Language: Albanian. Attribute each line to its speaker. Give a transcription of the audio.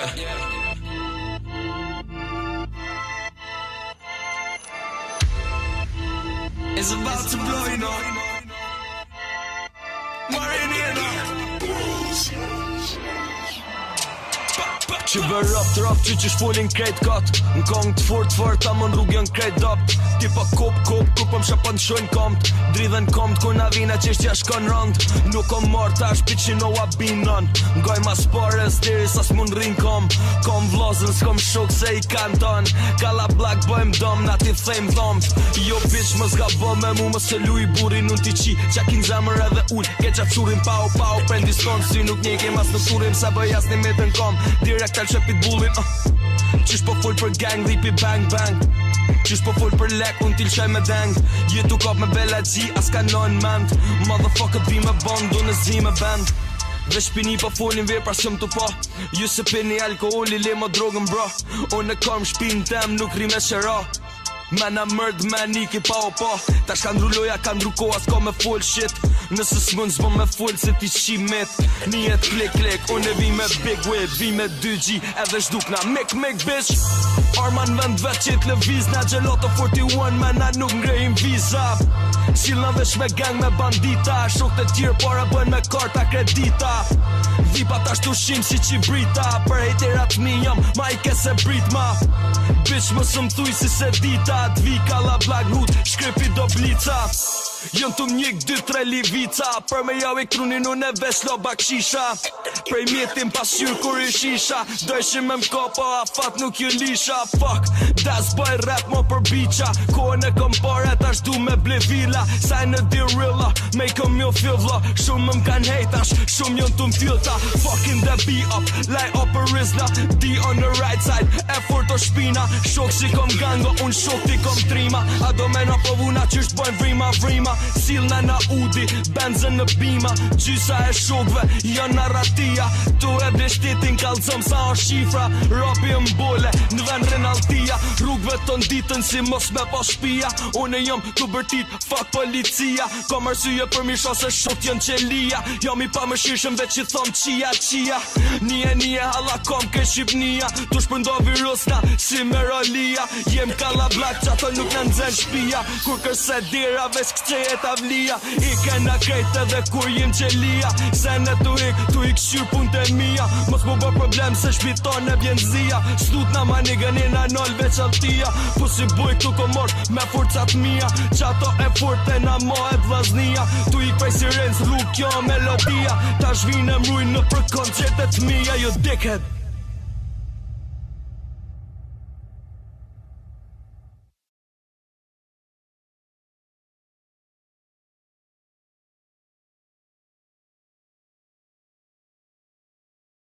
Speaker 1: It's about to blow, you know. Marina. Që bërë rap të rap që që shfullin krejt kat Në kong të fort fort ta më në rrugën krejt dopt Ti pa kop kop kop më shë pan shojnë komt Dridhen komt kur na vina që shtja shkon rënd Nuk o mërë ta shpi që në wabinon Ngoj ma spore së tiri sa s'mun rrin kom Kom vlozën s'kom shok se i kanton Kala black bëjmë dom na ti thejmë thomt Jo pish më zga bëme mu më se lu i buri nun ti qi Qa kin zemër edhe ull Ke qa qurim pau pau Prendis kom si nuk njekim as në surim Se bëj as një metën kom Direk kartel që bullin uh. Qish po full për gang, dhipi bang bang Qish po full për lek, unë t'il qaj me deng Jetu kap me bella gji, as ka non mend Motherfucker t'vi me bond, du band me bend Dhe shpini pa po folin vej pra shumë t'u pa Ju se pini alkoholi, le ma drogën bra Unë e kam shpin tem, nuk rime shera Me në mërd me një ki pa o pa po. Ta shka ndru loja ka ndru koha s'ka me full shit Nësë s'mon s'mon me full se ti shi met Një klik klik vi me big wave Vi me 2G edhe shduk na mik mik Arman Arma në vend vet qit le viz Na gjelato 41 me na nuk ngrejim visa Shil në vesh me gang me bandita Shok të tjirë para bën me karta kredita tipa ashtu të shim si që brita Për e të ratë jam, ma i kese brit ma Bitch, më sëmë thuj si se dita Dvi kalla blagnut, shkrypi do blica Jën të mjek, 2-3 livica Për me jau i krunin në në veslo bak shisha Prej mjetin pas qyrë kur i shisha Do ishim me mko po a fat nuk ju lisha Fuck, das boj rap mo për bicha Ko e në kom pare ta shdu me ble vila Sa në dirilla, me i kom jo fill Shumë më mkan hejta, shumë jën të mfilta Fuckin' the beat up, lie up a rizna D on the right për shpina Shok si kom gango, unë shok ti kom trima A do mena povuna që është bojnë vrima vrima Sil na udi, benzën në bima Gjysa e shokve, janë ratia Tu e bështitin kalëzëm sa o shifra Ropi më bole, në ven rinaltia Rrugve të nditën si mos me po shpia Unë jëmë të bërtit, fuck policia Kom arsye për mirë shose shok t'jën qelia Jam i pa më shishëm veq i thom qia qia Nije nije halakom ke Shqipnia Tu shpërndo virus si merolia Jem kalla që ato nuk në nëzën shpia Kur kërse dira vesh që e tavlia I kena krejtë edhe kur jim qelia Se në tu ik, tu ik shqyr pun të mija Mos mu bë problem se shpiton e bjen zia Shtut na mani gëni nol veç altia Pu si buj këtu ko mor me furcat mija Që ato e furte na mohet vaznia Tu ik si rinë lu kjo melodia Ta shvinë e mruj në përkoncertet mija Jo dickhead